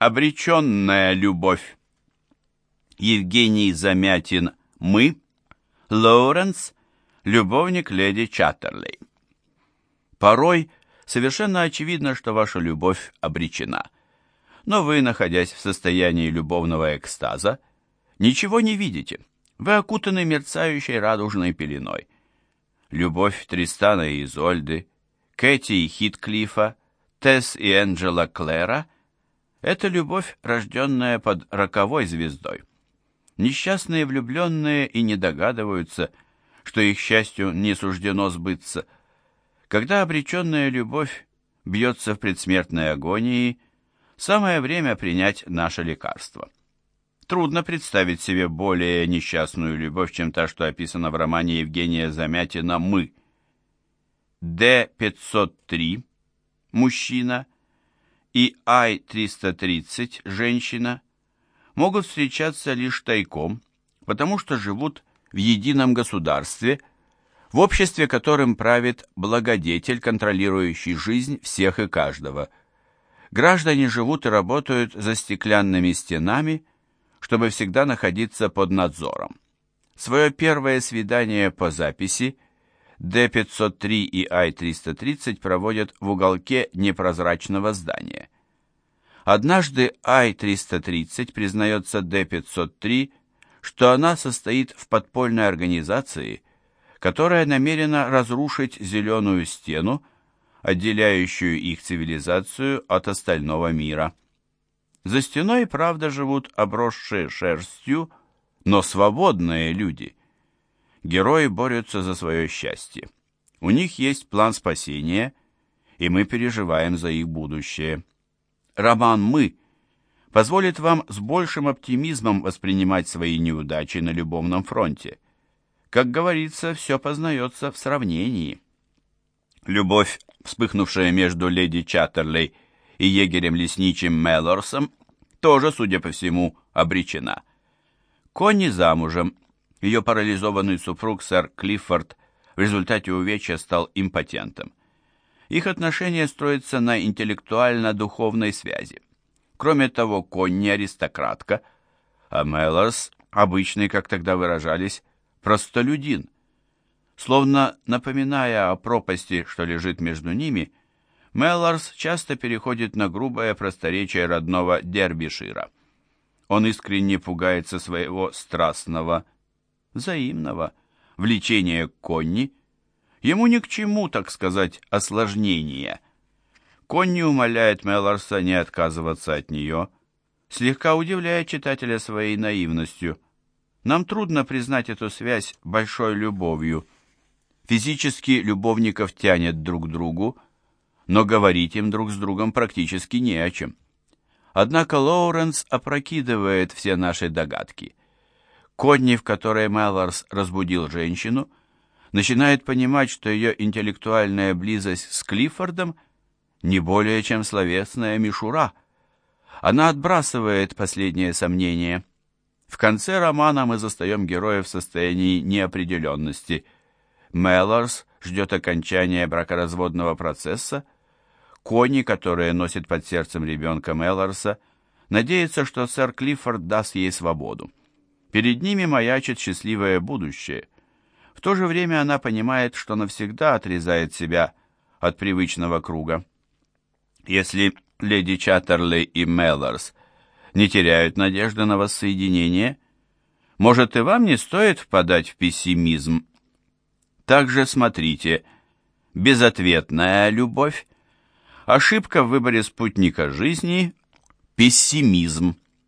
Обреченная любовь. Евгений Замятин «Мы», Лоуренс, любовник леди Чаттерлей. Порой совершенно очевидно, что ваша любовь обречена. Но вы, находясь в состоянии любовного экстаза, ничего не видите. Вы окутаны мерцающей радужной пеленой. Любовь Тристана и Изольды, Кэти и Хитклифа, Тесс и Энджела Клэра — это любовь, рожденная под роковой звездой. Несчастные влюбленные и не догадываются, что их счастью не суждено сбыться. Когда обреченная любовь бьется в предсмертной агонии, самое время принять наше лекарство. Трудно представить себе более несчастную любовь, чем та, что описана в романе Евгения Замятина «Мы». Д-503, мужчина, и Ай-330, женщина, могут встречаться лишь тайком, потому что живут в едином государстве, в обществе которым правит благодетель, контролирующий жизнь всех и каждого. Граждане живут и работают за стеклянными стенами, чтобы всегда находиться под надзором. Свое первое свидание по записи – Д-503 и Ай-330 проводят в уголке непрозрачного здания. Однажды Ай-330 признается Д-503, что она состоит в подпольной организации, которая намерена разрушить зеленую стену, отделяющую их цивилизацию от остального мира. За стеной, правда, живут обросшие шерстью, но свободные люди – Герои борются за свое счастье. У них есть план спасения, и мы переживаем за их будущее. Роман «Мы» позволит вам с большим оптимизмом воспринимать свои неудачи на любовном фронте. Как говорится, все познается в сравнении. Любовь, вспыхнувшая между леди Чаттерлей и егерем-лесничим Мелорсом, тоже, судя по всему, обречена. Конни замужем, ее парализованный супруг, сэр Клиффорд, в результате увечья стал импотентом. Их отношения строятся на интеллектуально-духовной связи. Кроме того, Конни аристократка, а Меллорс, обычный, как тогда выражались, простолюдин. Словно напоминая о пропасти, что лежит между ними, Меллорс часто переходит на грубое просторечие родного Дербишира. Он искренне пугается своего страстного, взаимного влечения к Конни, ему ни к чему, так сказать, осложнения. Конни умоляет Меллорса не отказываться от нее, слегка удивляя читателя своей наивностью. Нам трудно признать эту связь большой любовью. Физически любовников тянет друг к другу, но говорить им друг с другом практически не о чем. Однако Лоуренс опрокидывает все наши догадки – Конни, в которой Меллорс разбудил женщину, начинает понимать, что ее интеллектуальная близость с Клиффордом не более чем словесная мишура. Она отбрасывает последнее сомнение. В конце романа мы застаем героя в состоянии неопределенности. Меллорс ждет окончания бракоразводного процесса. Конни, которая носит под сердцем ребенка Меллорса, надеется, что сэр Клиффорд даст ей свободу. Перед ними маячит счастливое будущее. В то же время она понимает, что навсегда отрезает себя от привычного круга. Если леди Чаттерли и Меллорс не теряют надежды на воссоединение, может и вам не стоит впадать в пессимизм. Также смотрите, безответная любовь, ошибка в выборе спутника жизни, пессимизм –